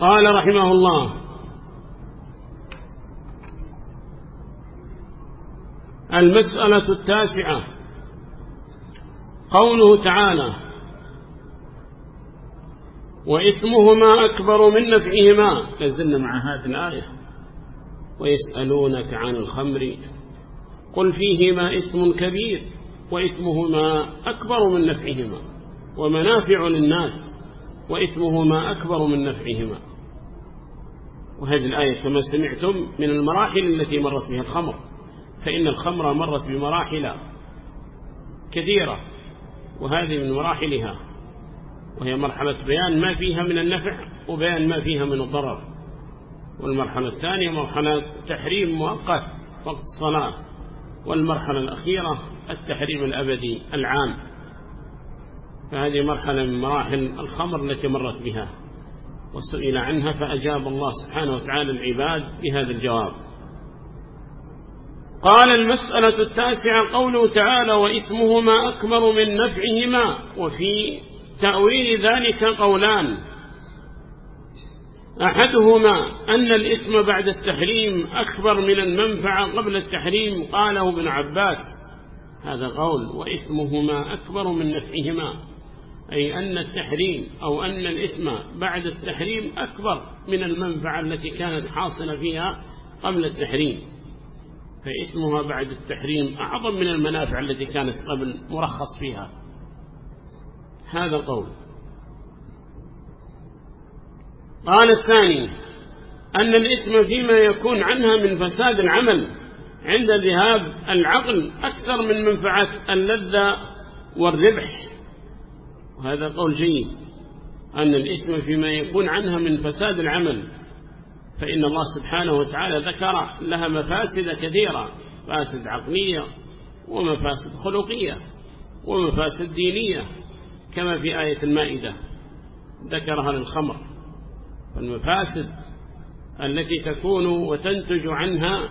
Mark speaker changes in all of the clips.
Speaker 1: قال رحمه الله. المسألة التاسعة. قوله تعالى وإثمهما أكبر من نفعهما. لازلنا مع هذه الآية. ويسألونك عن الخمر. قل فيهما إثم كبير. وإثمهما أكبر من نفعهما. ومنافع للناس. وإثمهما أكبر من نفعهما. وهذه الآية كما سمعتم من المراحل التي مرت بها الخمر. فإن الخمر مرت بمراحل كثيرة وهذه من مراحلها. وهي مرحلة بيان ما فيها من النفع وبيان ما فيها من الضرر. والمرحلة الثانية مرحلة تحريم مؤقت وقت الصلاة. والمرحلة الأخيرة التحريم الأبدي العام. فهذه مرحلة من مراحل الخمر التي مرت بها. وسئل عنها فأجاب الله سبحانه وتعالى العباد بهذا الجواب. قال المسألة التاسعة قوله تعالى وإثمهما أكبر من نفعهما. وفي تأويل ذلك قولان أحدهما أن الإثم بعد التحريم أكبر من المنفعة قبل التحريم قاله ابن عباس. هذا قول وإثمهما أكبر من نفعهما. أي أن التحريم أو أن الإثم بعد التحريم أكبر من المنفعة التي كانت حاصلة فيها قبل التحريم. فإثمها بعد التحريم أعظم من المنافع التي كانت قبل مرخص فيها. هذا قول قال الثاني أن الإثم فيما يكون عنها من فساد العمل عند ذهاب العقل أكثر من منفعة اللذة والربح. وهذا قول جيد. أن الإثم فيما يكون عنها من فساد العمل فإن الله سبحانه وتعالى ذكر لها مفاسد كثيرة مفاسد عقلية ومفاسد خلقية ومفاسد دينية كما في آية المائدة ذكرها للخمر. والمفاسد التي تكون وتنتج عنها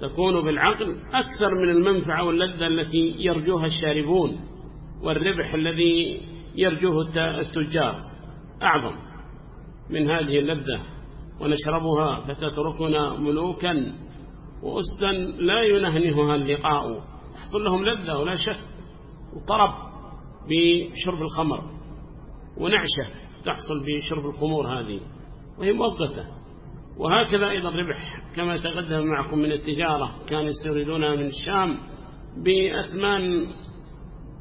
Speaker 1: تكون بالعقل أكثر من المنفعة واللذة التي يرجوها الشاربون. والربح الذي يرجوه التجار أعظم من هذه اللذة ونشربها فتتركنا ملوكا وأسدا لا ينهنهها اللقاء. يحصل لهم لذة ولا شك وطرب بشرب الخمر ونعشة تحصل بشرب الخمور هذه وهي مؤقتة. وهكذا أيضا الربح كما تقدم معكم من التجارة كانوا يستوردونها من الشام بأثمان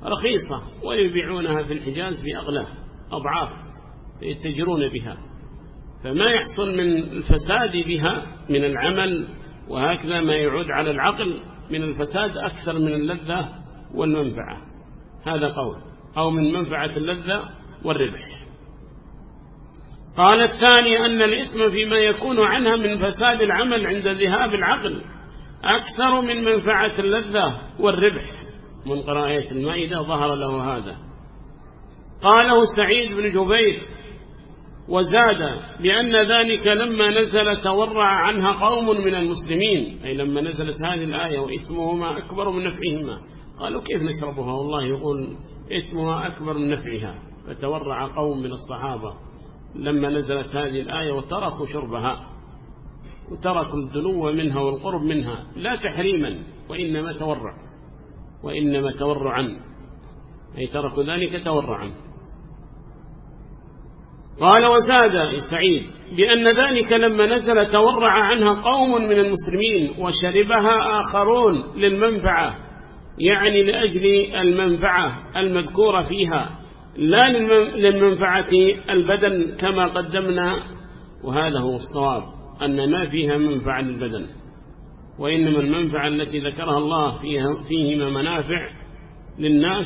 Speaker 1: رخيصة ويبيعونها في الحجاز بأغلى أضعاف يتجرون بها. فما يحصل من الفساد بها من العمل وهكذا ما يعود على العقل من الفساد أكثر من اللذة والمنفعة. هذا قول. أو من منفعة اللذة والربح. قال الثاني أن الإثم فيما يكون عنها من فساد العمل عند ذهاب العقل أكثر من منفعة اللذة والربح. من قراءة المائدة ظهر له هذا. قاله سعيد بن جبير وزاد بأن ذلك لما نزل تورع عنها قوم من المسلمين أي لما نزلت هذه الآية وإثمهما أكبر من نفعهما. قالوا كيف نشربها؟ والله يقول إثمها أكبر من نفعها. فتورع قوم من الصحابة لما نزلت هذه الآية وتركوا شربها وتركوا الدنو منها والقرب منها لا تحريما وإنما تورع. وإنما تورعا أي تركوا ذلك تورعا. قال وزاد سعيد بأن ذلك لما نزل تورع عنها قوم من المسلمين وشربها آخرون للمنفعة يعني لأجل المنفعة المذكورة فيها لا للمنفعة البدن كما قدمنا وهذا هو الصواب أن ما فيها منفعة للبدن. وإنما المنفعة التي ذكرها الله فيها فيهما منافع للناس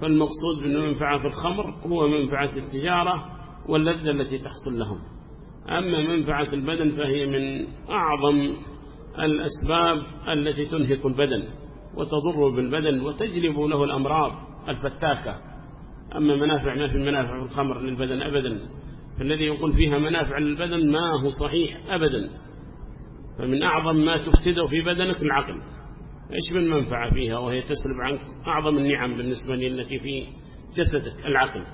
Speaker 1: فالمقصود بالمنفعة في الخمر هو منفعة التجارة واللذة التي تحصل لهم. أما منفعة البدن فهي من أعظم الأسباب التي تنهك البدن وتضر بالبدن وتجلب له الأمراض الفتاكة. أما منافع ما في المنافع الخمر للبدن أبدا. فالذي يقول فيها منافع للبدن ما هو صحيح أبدا. فمن أعظم ما تفسده في بدنك العقل. إيش من منفعة فيها وهي تسلب عنك؟ أعظم النعم بالنسبة التي في جسدك العقل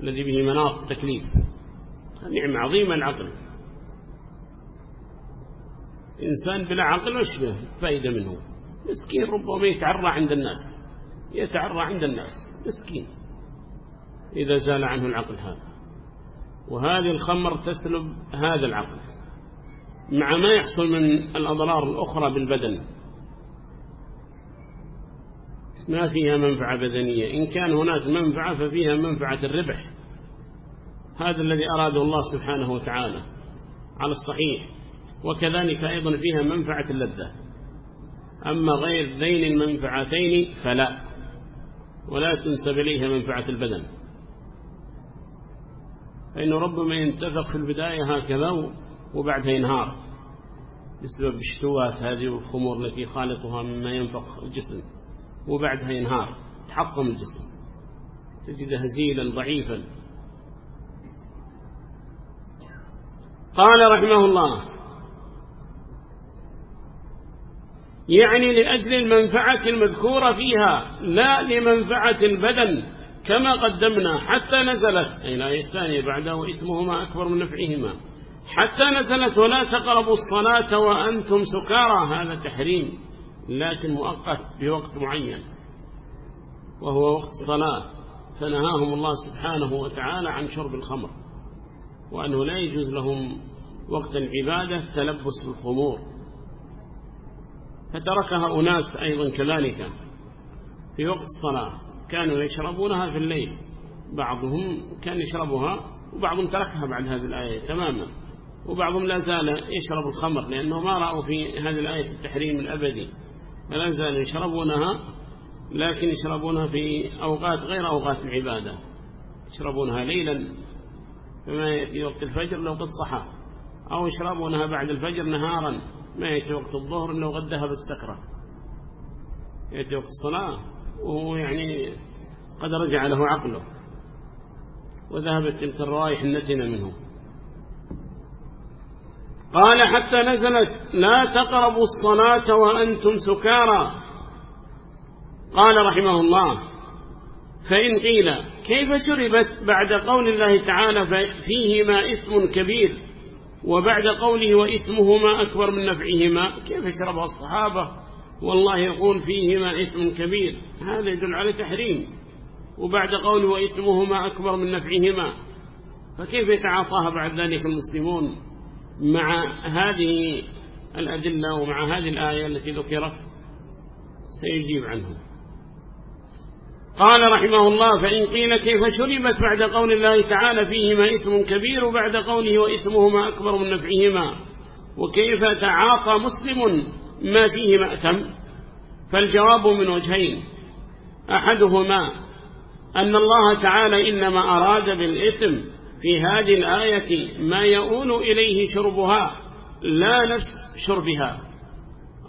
Speaker 1: الذي به مناط التكليف. نعمة عظيمة العقل. إنسان بلا عقل وش به؟ فائدة منه. مسكين ربما يتعرى عند الناس. يتعرى عند الناس. مسكين. إذا زال عنه العقل هذا. وهذه الخمر تسلب هذا العقل. مع ما يحصل من الأضرار الأخرى بالبدن. ما فيها منفعة بدنية. إن كان هناك منفعة ففيها منفعة الربح. هذا الذي أراده الله سبحانه وتعالى على الصحيح. وكذلك أيضا فيها منفعة اللذة. أما غير ذين المنفعتين فلا. ولا تنسب إليها منفعة البدن. فإنه ربما ينتفق في البداية هكذا وبعدها ينهار بسبب الشتوات هذه والخمور التي خالطها مما ينفق الجسم وبعدها ينهار تحطم الجسم تجد هزيلا ضعيفا. قال رحمه الله يعني لأجل المنفعة المذكورة فيها لا لمنفعة البدن كما قدمنا حتى نزلت أي الآية الثانية بعده إثمهما أكبر من نفعهما. حتى نزلت ولا تقربوا الصلاة وأنتم سكارى. هذا تحريم لكن مؤقت بوقت معين وهو وقت الصلاة فنهاهم الله سبحانه وتعالى عن شرب الخمر وأنه لا يجوز لهم وقت العبادة تلبس بالخمور فتركها أناس أيضا كذلك في وقت الصلاة. كانوا يشربونها في الليل بعضهم كان يشربها وبعضهم تركها بعد هذه الآية تماما. وبعضهم لا زال يشرب الخمر لأنه ما رأوا في هذه الآية التحريم الأبدي. فلا زال يشربونها لكن يشربونها في أوقات غير أوقات العبادة. يشربونها ليلا فما يأتي وقت الفجر لو قد صحى. أو يشربونها بعد الفجر نهارا ما يأتي وقت الظهر إنه قد ذهب السكرة. يأتي وقت الصلاة وهو يعني قد رجع له عقله. وذهبت تلك الروائح النتنة منه. قال حتى نزلت لا تقربوا الصلاة وأنتم سكارى. قال رحمه الله فإن قيل كيف شربت بعد قول الله تعالى فيهما اسم كبير وبعد قوله وإثمهما أكبر من نفعهما؟ كيف شربها الصحابة؟ والله يقول فيهما إثم كبير. هذا يدل على تحريم. وبعد قوله وإثمهما أكبر من نفعهما. فكيف يتعاطاها بعد ذلك المسلمون؟ مع هذه الأدلة ومع هذه الآية التي ذكرت سيجيب عنه قال رحمه الله فإن قيل كيف شربت بعد قول الله تعالى فيهما إثم كبير وبعد قوله وإثمهما أكبر من نفعهما وكيف تعاطى مسلم ما فيه مأثم فالجواب من وجهين أحدهما أن الله تعالى إنما أراد بالإثم في هذه الآية ما يؤول إليه شربها لا نفس شربها.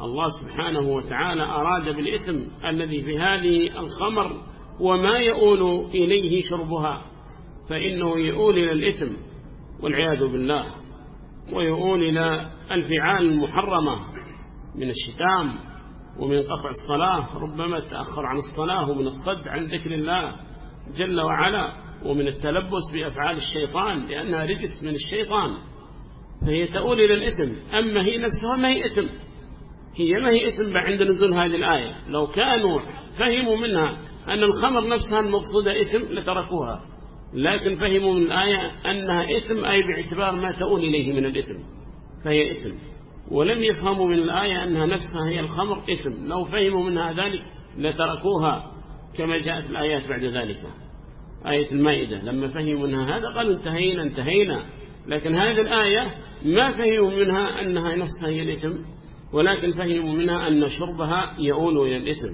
Speaker 1: الله سبحانه وتعالى أراد بالإثم الذي في هذه الخمر وما يؤول إليه شربها فإنه يؤول إلى الإثم والعياذ بالله ويؤول إلى الفعال المحرمة من الشتام ومن قطع الصلاة. ربما تأخر عن الصلاة ومن الصد عن ذكر الله جل وعلا. ومن التلبس بأفعال الشيطان لأنها رجس من الشيطان. فهي تؤول إلى الإثم. أما هي نفسها ما هي إثم. هي ما هي إثم عند نزول هذه الآية. لو كانوا فهموا منها أن الخمر نفسها المقصودة إثم لتركوها. لكن فهموا من الآية أنها إثم أي باعتبار ما تؤول إليه من الإثم. فهي إثم. ولم يفهموا من الآية أنها نفسها هي الخمر إثم. لو فهموا منها ذلك لتركوها كما جاءت الآيات بعد ذلك. آية المائدة. لما فهموا منها هذا قالوا انتهينا انتهينا. لكن هذه الآية ما فهموا منها أنها نفسها هي الإثم ولكن فهموا منها أن شربها يؤول إلى الإثم.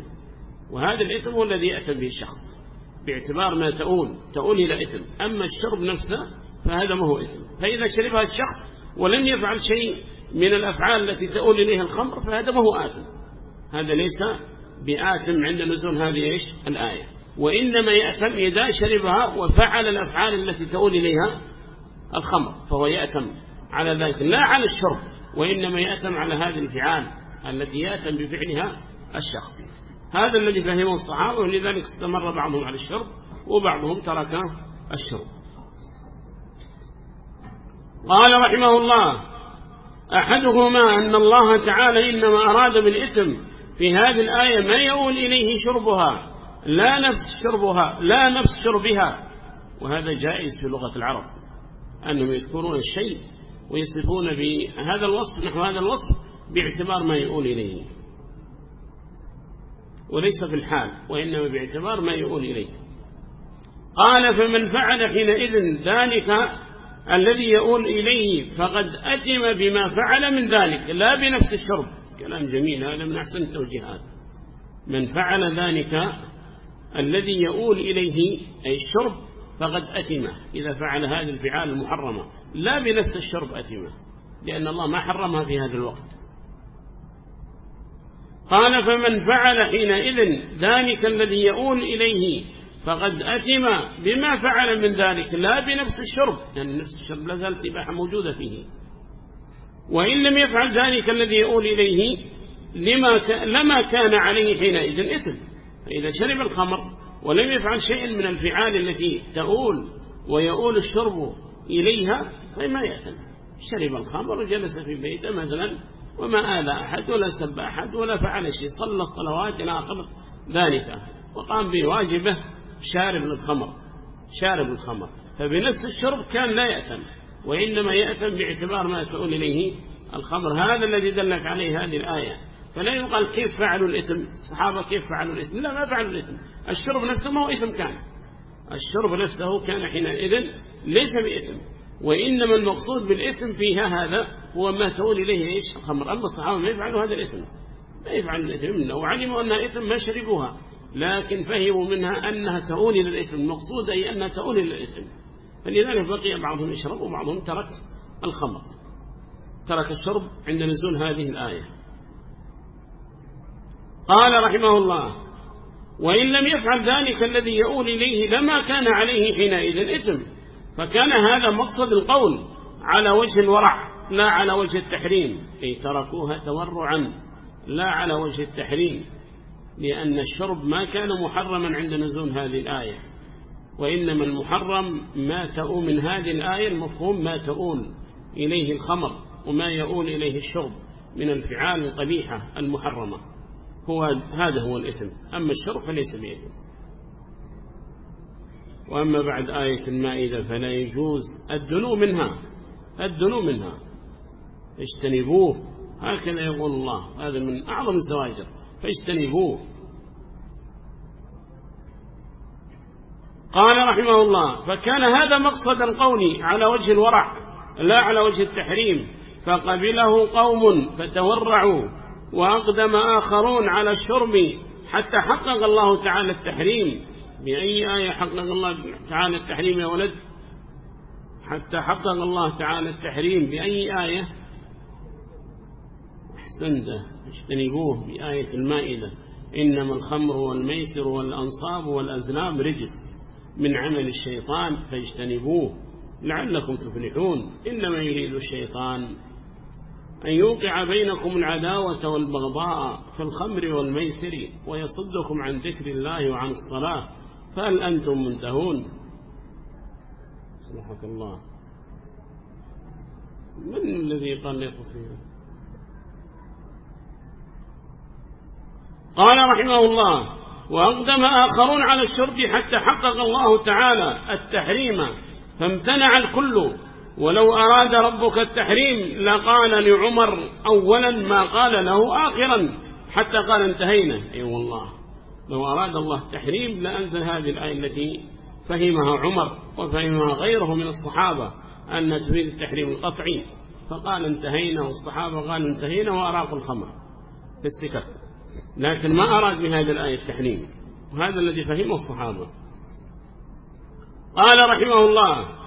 Speaker 1: وهذا الإثم هو الذي يأثم به الشخص باعتبار ما تؤول تؤول إلى إثم. أما الشرب نفسه فهذا ما هو إثم. فإذا شربها الشخص ولم يفعل شيء من الأفعال التي تؤول إليها الخمر فهذا ما هو آثم. هذا ليس بآثم عند نزول هذه إيش؟ الآية. وإنما يأثم إذا شربها وفعل الأفعال التي تؤول إليها الخمر فهو يأثم على ذلك لا على الشرب وإنما يأثم على هذه الفعال التي يأثم بفعلها الشخص. هذا الذي فهمه الصحابة ولذلك استمر بعضهم على الشرب وبعضهم ترك الشرب. قال رحمه الله أحدهما أن الله تعالى إنما أراد بالإثم في هذه الآية ما يؤول إليه شربها. لا نفس شربها لا نفس شربها. وهذا جائز في لغة العرب أنهم يذكرون الشيء ويصفون بهذا الوصف نحو هذا الوصف باعتبار ما يؤول إليه. وليس في الحال وإنما باعتبار ما يؤول إليه. قال فمن فعل حينئذ ذلك الذي يؤول إليه فقد أتم بما فعل من ذلك لا بنفس الشرب. كلام جميل هذا من أحسن التوجيهات. من فعل ذلك الذي يؤول إليه أي الشرب فقد أتم إذا فعل هذه الفعال المحرمة. لا بنفس الشرب أتم لأن الله ما حرمها في هذا الوقت. قال فمن فعل حينئذ ذلك الذي يؤول إليه فقد أتم بما فعل من ذلك لا بنفس الشرب. لأن يعني نفس الشرب لا زالت إباحة موجودة فيه. وإن لم يفعل ذلك الذي يؤول إليه لما. لما كان عليه حينئذ إثم. فإذا شرب الخمر ولم يفعل شيئا من الفعال التي تؤول ويؤول الشرب إليها فما يأثم شرب الخمر وجلس في بيته مثلا وما آذى أحد ولا سب أحد ولا فعل شيء صلى الصلوات إلى آخر ذلك. وقام بواجبة شارب الخمر شارب الخمر. فبنفس الشرب كان لا يأثم وإنما يأثم باعتبار ما تقول إليه الخمر. هذا الذي دلك عليه هذه الآية. فلا يقال كيف فعلوا الإثم. الصحابة كيف فعلوا الإثم؟ لا ما فعلوا الإثم. الشرب نفسه ما هو إثم كان. الشرب نفسه كان حينئذ ليس بإثم. وإنما المقصود بالإثم فيها هذا هو ما تقول إليه إيش؟ الخمر. أما الصحابة ما يفعلوا هذا الإثم. ما يفعلوا الإثم. منه وعلموا أنها إثم ما شربوها. لكن فهموا منها أنها تؤول إلى الإثم. المقصود أي أنها تؤول إلى الإثم. فلذلك بقي بعضهم يشرب وبعضهم ترك الخمر. ترك الشرب عند نزول هذه الآية. قال رحمه الله وإن لم يفعل ذلك الذي يؤول إليه لما كان عليه حينئذ إثم. فكان هذا مقصد القول على وجه الورع لا على وجه التحريم. أي تركوها تورعا لا على وجه التحريم لأن الشرب ما كان محرما عند نزول هذه الآية. وإنما المحرم ما تؤول من هذه الآية المفهوم ما تؤول إليه الخمر وما يؤول إليه الشرب من الفعال القبيحة المحرمة. هو هذا هو الإثم أما الشرب فليس بإثم وأما بعد آية المائدة فلا يجوز الدنو منها. الدنو منها. اجتنبوه. هكذا يقول الله. هذا من أعظم الزواجر. فاجتنبوه. قال رحمه الله فكان هذا مقصد القول على وجه الورع لا على وجه التحريم. فقبله قوم فتورعوا. وأقدم آخرون على الشرب حتى حقق الله تعالى التحريم. بأي آية حقق الله تعالى التحريم يا ولد؟ حتى حقق الله تعالى التحريم. بأي آية؟ أحسنت اجتنبوه بآية المائدة. إنما الخمر والميسر والأنصاب والأزلام رجس من عمل الشيطان. فاجتنبوه لعلكم تفلحون. إنما يريد الشيطان أن يوقع بينكم العداوة والبغضاء في الخمر والميسر ويصدكم عن ذكر الله وعن الصلاة فهل أنتم منتهون؟ سبحانك الله. من الذي يطلق فيه قال رحمه الله وأقدم آخرون على الشرب حتى حقق الله تعالى التحريم فامتنع الكل ولو أراد ربك التحريم لقال لعمر أولا ما قال له آخرا حتى قال انتهينا. أي أيوة والله لو أراد الله التحريم لأنزل هذه الآية التي فهمها عمر وفهمها غيره من الصحابة أن تريد التحريم القطعي. فقال انتهينا والصحابة قالوا انتهينا وأراقوا الخمر في السكت لكن ما أراد بهذه الآية التحريم. وهذا الذي فهمه الصحابة. قال رحمه الله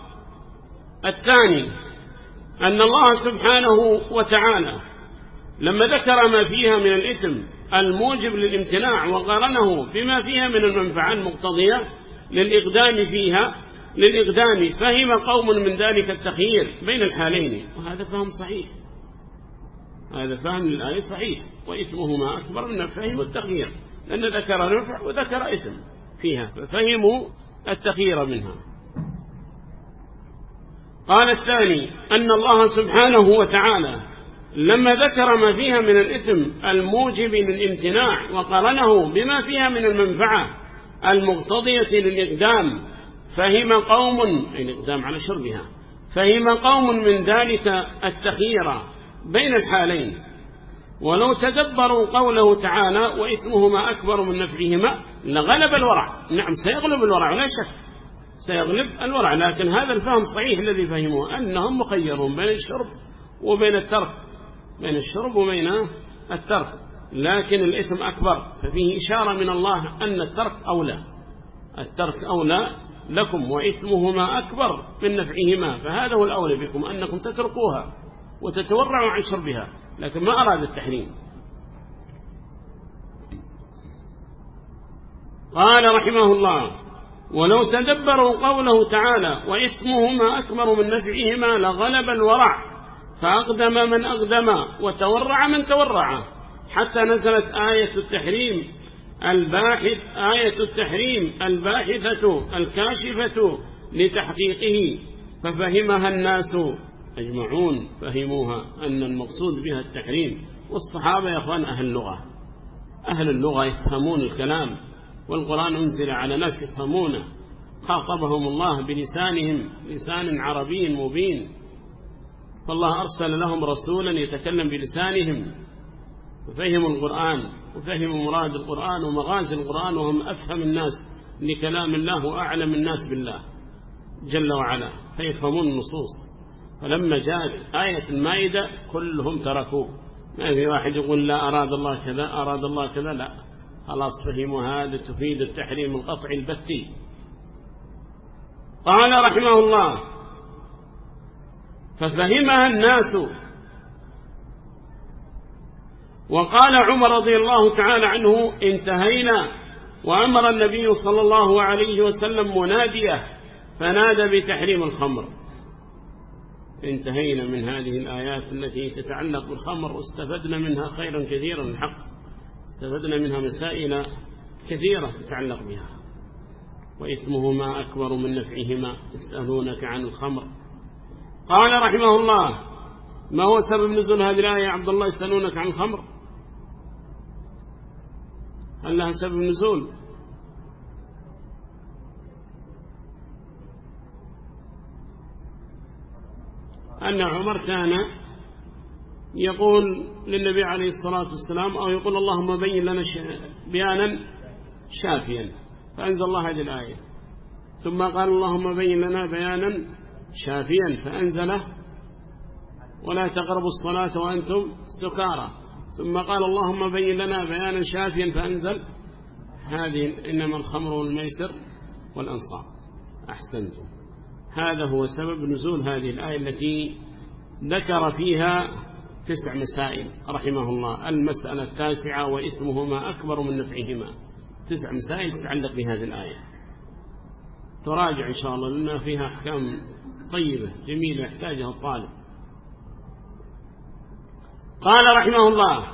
Speaker 1: الثاني أن الله سبحانه وتعالى لما ذكر ما فيها من الإثم الموجب للامتناع وقارنه بما فيها من المنفعة المقتضية للإقدام فيها للإقدام فهم قوم من ذلك التخيير بين الحالين. وهذا فهم صحيح. هذا فهم للآية صحيح وإثمهما أكبر من الفهم والتخيير لأن ذكر نفع وذكر إثم فيها ففهموا التخيير منها. قال الثاني أن الله سبحانه وتعالى لما ذكر ما فيها من الإثم الموجب للامتناع وقرنه بما فيها من المنفعة المقتضية للإقدام فهم قوم الإقدام على شربها فهم قوم من ذلك التخيير بين الحالين. ولو تدبروا قوله تعالى وإثمهما أكبر من نفعهما لغلب الورع. نعم سيغلب الورع لا شك. سيغلب الورع لكن هذا الفهم صحيح الذي فهموه أنهم مخيرون بين الشرب وبين الترك بين الشرب وبين الترك. لكن الإثم أكبر ففيه إشارة من الله أن الترك أولى. الترك أولى لكم وإثمهما أكبر من نفعهما فهذا هو الأولى بكم أنكم تتركوها وتتورعوا عن شربها لكن ما أراد التحريم. قال رحمه الله ولو تدبروا قوله تعالى وإثمهما أكبر من نفعهما لغلب الورع فأقدم من أقدم وتورع من تورع حتى نزلت آية التحريم الباحث آية التحريم الباحثة الكاشفة لتحقيقه ففهمها الناس أجمعون فهموها أن المقصود بها التحريم والصحابة يا أخوان أهل اللغة أهل اللغة يفهمون الكلام والقرآن أنزل على ناس يفهمونه. خاطبهم الله بلسانهم لسان عربي مبين. فالله أرسل لهم رسولا يتكلم بلسانهم. وفهموا القرآن وفهموا مراد القرآن ومغازي القرآن وهم أفهم الناس لكلام الله وأعلم الناس بالله جل وعلا. فيفهمون النصوص. فلما جاءت آية المائدة كلهم تركوه. ما في واحد يقول لا أراد الله كذا أراد الله كذا لا. خلاص فهموا هذا تفيد التحريم القطع البتي. قال رحمه الله ففهمها الناس. وقال عمر رضي الله تعالى عنه انتهينا وأمر النبي صلى الله عليه وسلم مناديه فنادى بتحريم الخمر. انتهينا من هذه الآيات التي تتعلق بالخمر واستفدنا منها خيرا كثيرا. الحق استفدنا منها مسائل كثيرة تتعلق بها. وإثمهما أكبر من نفعهما يسألونك عن الخمر. قال رحمه الله ما هو سبب نزول هذه الآية يا عبد الله؟ يسألونك عن الخمر. هل لها سبب نزول؟ أن عمر كان يقول للنبي عليه الصلاة والسلام أو يقول اللهم بين لنا بيانا شافيا فأنزل الله هذه الآية. ثم قال اللهم بين لنا بيانا شافيا فأنزله. ولا تقربوا الصلاة وأنتم سكارى. ثم قال اللهم بين لنا بيانا شافيا فأنزل. هذه إنما الخمر والميسر والأنصار أحسنتم. هذا هو سبب نزول هذه الآية التي ذكر فيها تسع مسائل رحمه الله المسألة التاسعة وإثمهما أكبر من نفعهما. تسع مسائل تتعلق بهذه الآية. تراجع إن شاء الله لأنها فيها أحكام طيبة جميلة يحتاجها الطالب. قال رحمه الله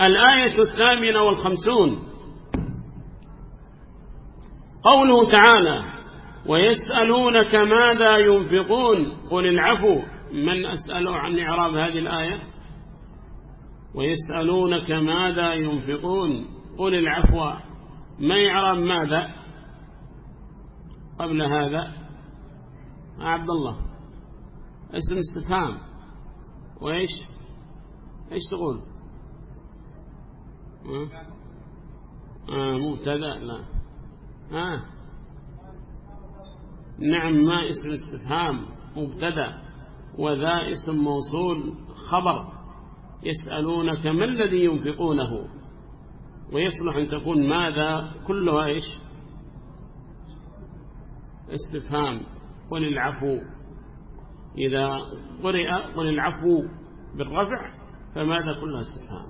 Speaker 1: الآية الثامنة والخمسون. قوله تعالى ويسألونك ماذا ينفقون؟ قل العفو. من أسأله عن إعراب هذه الآية؟ ويسألونك ماذا ينفقون؟ قل العفو. ما إعراب ماذا قبل هذا؟ عبد الله. اسم استفهام. وإيش؟ إيش تقول؟ آه مبتدأ. لا. آه نعم ما اسم استفهام؟ مبتدأ. وذا اسم موصول خبر يسألونك ما الذي ينفقونه؟ ويصلح أن تكون ماذا؟ كلها إيش؟ استفهام. قل العفو إذا قرئ قل العفو بالرفع فماذا؟ كلها استفهام.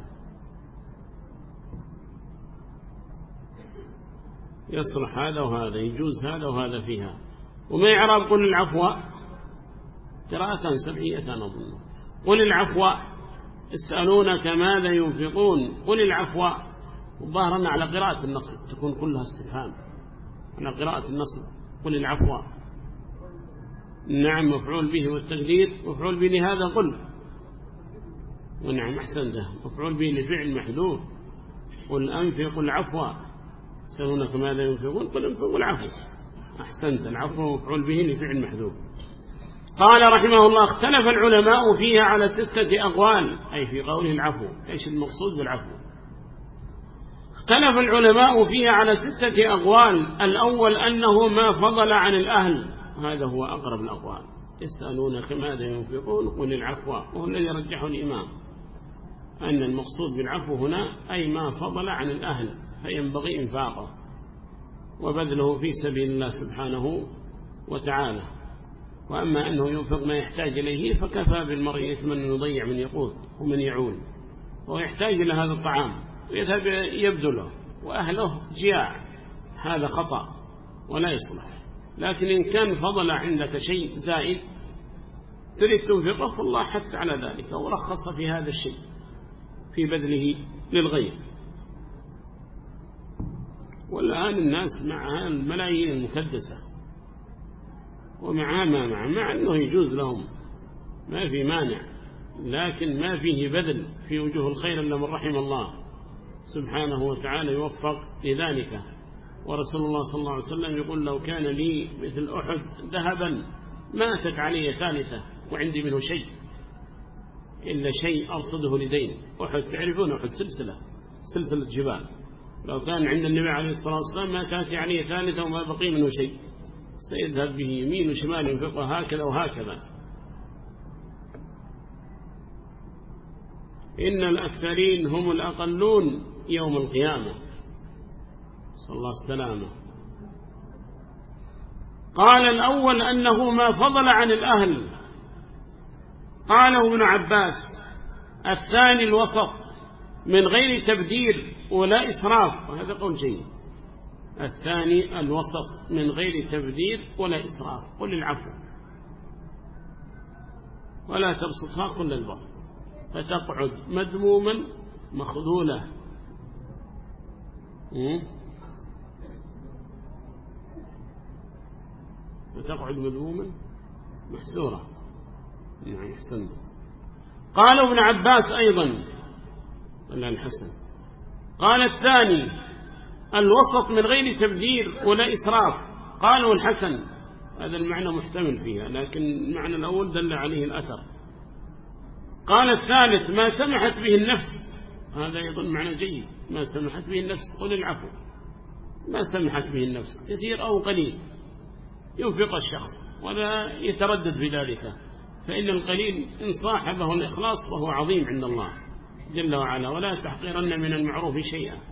Speaker 1: يصلح هذا وهذا يجوز هذا وهذا فيها. وما يعرب قل العفو؟ قراءة سبعية نظن قل العفو اسألونك ماذا ينفقون؟ قل العفو. وظاهرنا على قراءة النصب تكون كلها استفهام. على قراءة النصب قل العفو. نعم مفعول به والتقدير مفعول به لهذا قل. ونعم أحسن ده. مفعول به لفعل محذوف. قل أنفق العفو. سألونك ماذا ينفقون؟ قل أنفقوا العفو. أحسنت. العفو مفعول به لفعل محذوف. قال رحمه الله اختلف العلماء فيها على ستة أقوال أي في قوله العفو. إيش المقصود بالعفو؟ اختلف العلماء فيها على ستة أقوال. الأول أنه ما فضل عن الأهل. هذا هو أقرب الأقوال. يسألونك ماذا ينفقون؟ قل العفو. وهو الذي رجحه الإمام. أن المقصود بالعفو هنا أي ما فضل عن الأهل فينبغي إنفاقه. وبذله في سبيل الله سبحانه وتعالى. وأما أنه ينفق ما يحتاج إليه فكفى بالمرء إثما أن يضيع من يقود ومن يعول. وهو يحتاج إلى هذا الطعام ويذهب يبذله وأهله جياع. هذا خطأ ولا يصلح. لكن إن كان فضل عندك شيء زائد تريد تنفقه فالله حتى على ذلك ورخص في هذا الشيء في بذله للغير. والآن الناس مع الملايين المكدسة ومع ما مع مع أنه يجوز لهم. ما في مانع. لكن ما فيه بذل في وجوه الخير إلا من رحم الله. سبحانه وتعالى يوفق لذلك. ورسول الله صلى الله عليه وسلم يقول لو كان لي مثل أحد ذهبا ما أتت علي ثالثة وعندي منه شيء. إلا شيء أرصده لدين. أحد تعرفون أحد سلسلة. سلسلة جبال. لو كان عند النبي عليه الصلاة والسلام ما تأتي عليه ثالثة وما بقي منه شيء. سيذهب به يمين وشمال ينفقه هكذا وهكذا. إن الأكثرين هم الأقلون يوم القيامة. صلى الله السلامة قال الأول أنه ما فضل عن الأهل. قاله ابن عباس الثاني الوسط من غير تبدير ولا إسراف. وهذا قول جيد. الثاني الوسط من غير تبدير ولا إسراف قل العفو. ولا تبسطها كل البسط. فتقعد مذموما مخذولة فتقعد مذموما محسورة نعم حسن قال ابن عباس أيضا. ولا الحسن قال الثاني الوسط من غير تبذير ولا إسراف. قالوا الحسن هذا المعنى محتمل فيها لكن المعنى الأول دل عليه الأثر. قال الثالث ما سمحت به النفس. هذا أيضا معنى جيد. ما سمحت به النفس قل العفو. ما سمحت به النفس كثير أو قليل. ينفق الشخص ولا يتردد بذلك. فإن القليل إن صاحبه الإخلاص فهو عظيم عند الله جل وعلا. ولا تحقرن من المعروف شيئا.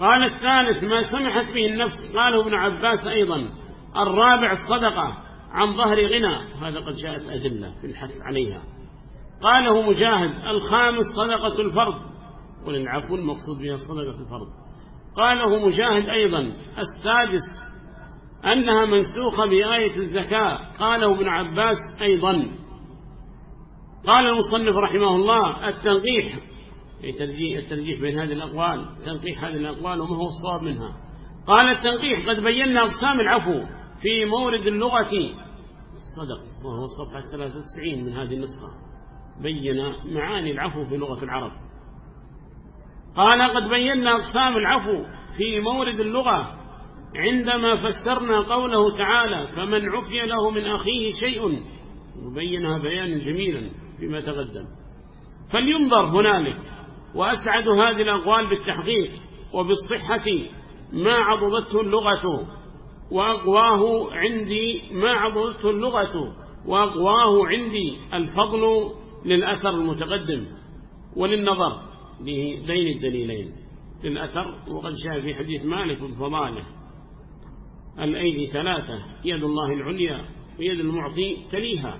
Speaker 1: قال الثالث ما سمحت به النفس قاله ابن عباس أيضا الرابع الصدقة عن ظهر غنى. هذا قد جاءت أدلة في الحث عليها. قاله مجاهد الخامس صدقة الفرض. وللعفو المقصود بها صدقة الفرض. قاله مجاهد أيضا السادس أنها منسوخة بآية الزكاة. قاله ابن عباس أيضا. قال المصنف رحمه الله التنقيح الترجيح بين هذه الأقوال تنقيح هذه الأقوال وما هو الصواب منها. قال التنقيح قد بينا أقسام العفو في مورد اللغة. صدق وهو الصفحة 93 من هذه النسخة. بين معاني العفو في لغة العرب. قال قد بينا أقسام العفو في مورد اللغة. عندما فسرنا قوله تعالى فمن عفي له من أخيه شيء وبينها بيانا جميلا فيما تقدم. فلينظر هنالك. وأسعد هذه الأقوال بالتحقيق وبالصحة ما عضبته اللغة وأقواه عندي ما عضبته اللغة وأقواه عندي الفضل للأثر المتقدم وللنظر بين الدليلين. للأثر وقد شاء في حديث مالك فضاله الأيدي ثلاثة يد الله العليا ويد المعطي تليها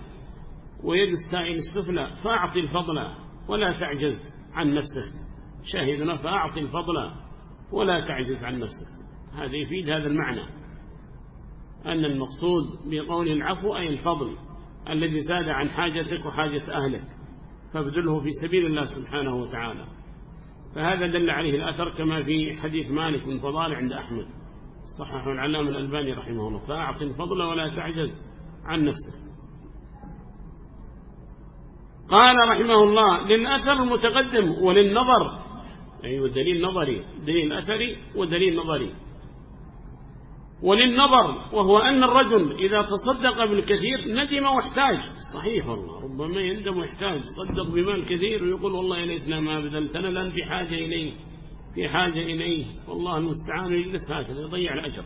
Speaker 1: ويد السائل السفلى فأعطي الفضل ولا تعجز عن نفسه. شاهدنا فأعطي الفضل ولا تعجز عن نفسك هذا يفيد هذا المعنى. أن المقصود بقول العفو أي الفضل الذي زاد عن حاجتك وحاجة أهلك. فابذله في سبيل الله سبحانه وتعالى. فهذا دل عليه الأثر كما في حديث مالك بن فضال عند أحمد. صححه العلامة الألباني رحمه الله. فأعط الفضل ولا تعجز عن نفسه قال رحمه الله للأثر المتقدم وللنظر. أيوة دليل نظري دليل أثري ودليل نظري. وللنظر وهو أن الرجل إذا تصدق بالكثير ندم واحتاج صحيح والله ربما يندم ويحتاج. صدق بمال كثير ويقول والله يا ليتنا ما بذلتنا الآن في حاجة إليه في حاجة إليه. والله المستعان يجلس هكذا يضيع الأجر.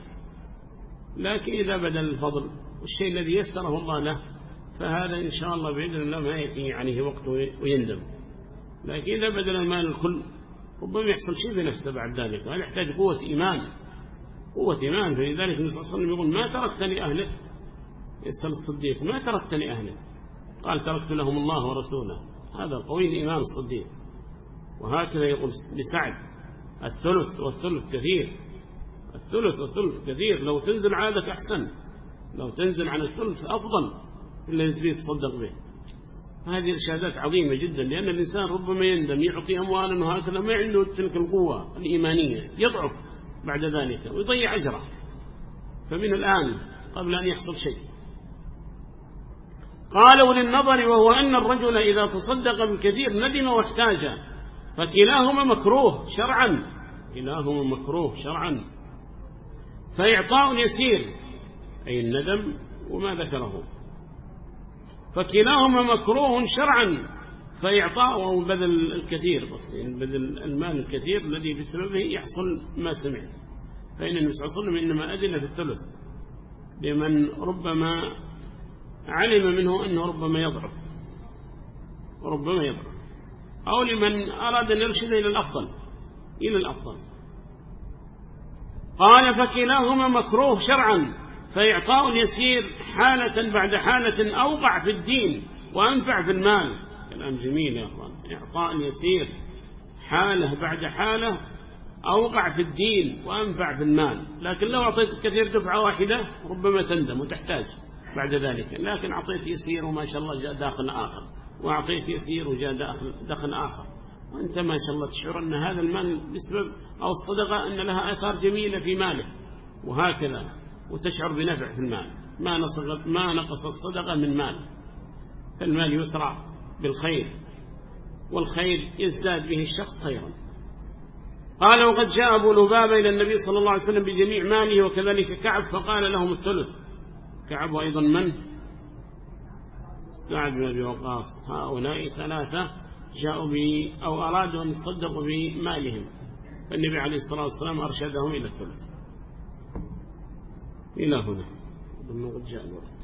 Speaker 1: لكن إذا بدل الفضل والشيء الذي يسره الله له فهذا إن شاء الله بإذن الله ما يأتي عليه وقت ويندم. لكن إذا بدل المال الكل ربما يحصل شيء بنفسه بعد ذلك وهذا يحتاج قوة إيمان. قوة إيمان فلذلك النبي صلى الله عليه وسلم يقول ما تركت لأهلك؟ يسأل الصديق ما تركت لأهلك؟ قال تركت لهم الله ورسوله. هذا قوي الإيمان الصديق. وهكذا يقول لسعد الثلث والثلث كثير. الثلث والثلث كثير لو تنزل عادك أحسن لو تنزل عن الثلث أفضل. الذي تريد تصدق به. هذه إرشادات عظيمة جدا لأن الإنسان ربما يندم يعطي أموالا وهكذا ما عنده تلك القوة الإيمانية يضعف بعد ذلك ويضيع أجره. فمن الآن قبل أن يحصل شيء. قالوا للنظر وهو أن الرجل إذا تصدق بالكثير ندم واحتاج فكلاهما مكروه شرعا كلاهما مكروه شرعا. فإعطاء يسير أي الندم وما ذكره. فكلاهما مكروه شرعا فإعطاء بذل الكثير. بس يعني بذل المال الكثير الذي بسببه يحصل ما سمعت. فإن النبي صلى الله عليه وسلم إنما أذن في الثلث لمن ربما علم منه أنه ربما يضعف. وربما يضعف. أو لمن أراد أن يرشد إلى الأفضل إلى الأفضل. قال فكلاهما مكروه شرعا فإعطاء اليسير حالة بعد حالة أوقع في الدين وأنفع في المال. كلام جميل يا أخوان. إعطاء اليسير حالة بعد حالة أوقع في الدين وأنفع في المال. لكن لو أعطيت الكثير دفعة واحدة ربما تندم وتحتاج بعد ذلك. لكن أعطيت يسير وما شاء الله جاء داخل آخر. وأعطيت يسير وجاء داخل آخر. وأنت ما شاء الله تشعر أن هذا المال بسبب أو الصدقة أن لها أثار جميلة في ماله. وهكذا وتشعر بنفع في المال. ما نقصت ما نقصت صدقة من مال. فالمال يترع بالخير والخير يزداد به الشخص خيرا. قال وقد جاء أبو لبابة إلى النبي صلى الله عليه وسلم بجميع ماله وكذلك كعب فقال لهم الثلث. كعب أيضا من؟ سعد بن أبي وقاص. هؤلاء ثلاثة جاءوا ب أو أرادوا أن يصدقوا بمالهم. فالنبي عليه الصلاة والسلام أرشدهم إلى الثلث. إلى هنا. قد جاء الوقت